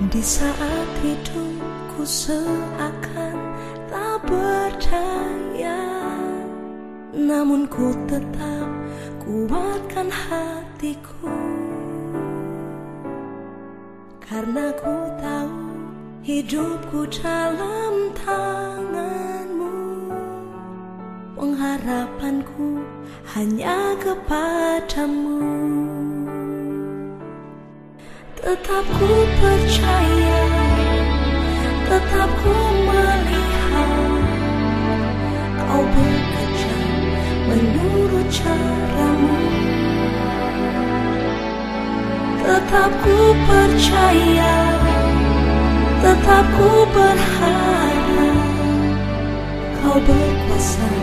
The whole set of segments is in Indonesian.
Di saat hidupku seakan tak berdaya Namun ku tetap kuatkan hatiku. Karena ku tahu hidupku dalam tanganmu Pengharapanku hanya kepadamu Tetap ku percaya Tetap ku melihat Kau bekerja menurut caramu. Tetap ku percaya Tetap ku berharap Kau berkuasa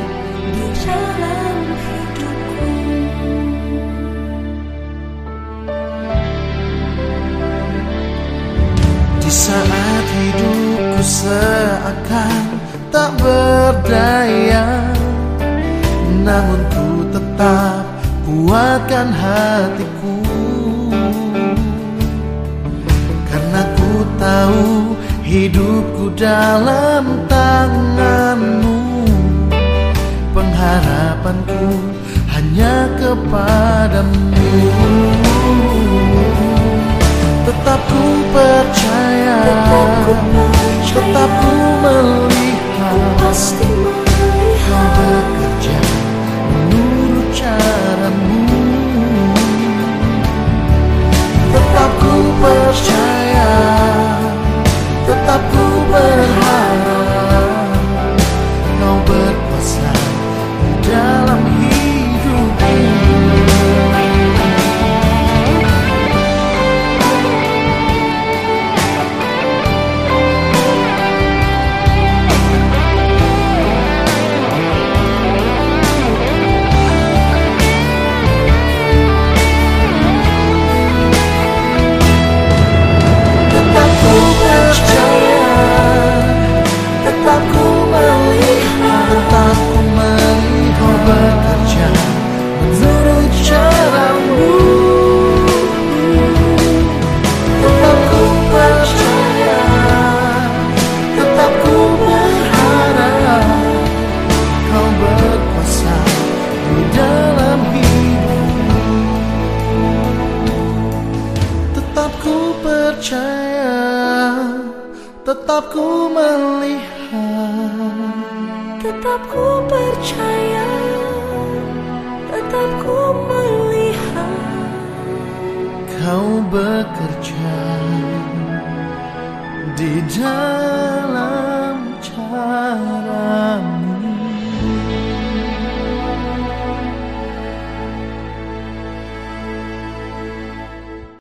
Di saat hidupku seakan tak berdaya Namun ku tetap kuatkan hatiku. Karena ku tahu hidupku dalam tanganmu Pengharapanku hanya kepadamu. Tetap ku percaya melihat Tetap ku melihat. Tetap ku percaya. Tetap ku melihat. Kau bekerja Di dalam